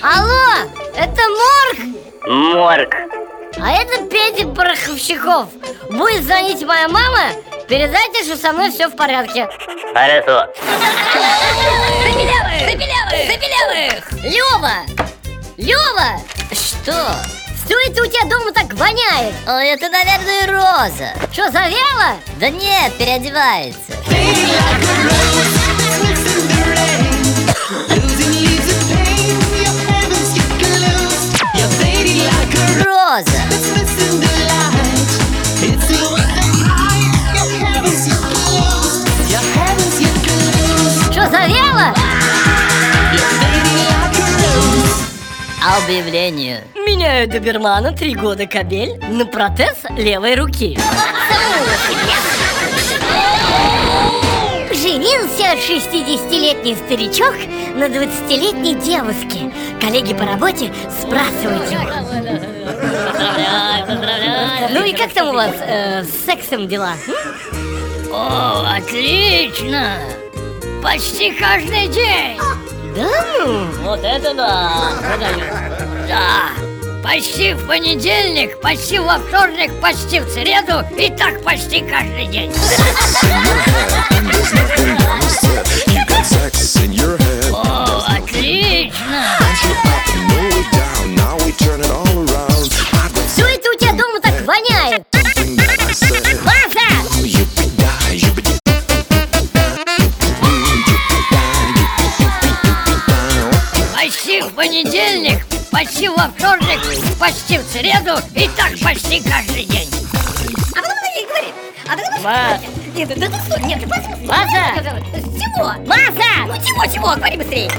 Алло, это Морг? Морг. А это Петя Пороховщиков. Будет звонить моя мама, передайте, что со мной все в порядке. Хорошо. Запилявых! Запилявых! Запилявых! Лева! Лева! Что? Что это у тебя дома так воняет? Ой, это, наверное, роза. Что, завяла? Да нет, переодевается. Роза Что, завела? Объявлению Меняю добермана три года кабель на протез левой руки. Женился 60-летний старичок на 20-летней девушке. Коллеги по работе спрашивают его. Ну и как там у вас э, с сексом дела? м? О, отлично! Почти каждый день! Да ну? Вот это да! Да! Почти в понедельник, почти во вторник, почти в среду и так почти каждый день. Понедельник, почти во вторник, почти в среду и так почти каждый день. А потом она ей говорит, а потом... Ма- Нет, да ты что, нет. Маса! Чего? Маса! Ну чего, чего, говори быстрее.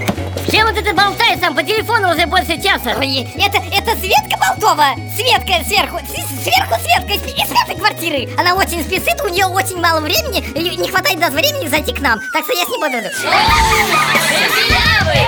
С кем это ты болтаешь там по телефону уже больше часа? Ой, это, это Светка Болтова Светка сверху, сверху Светка из, из пятой квартиры Она очень спешит, у нее очень мало времени и Не хватает даже времени зайти к нам Так что я с ней буду Белявый!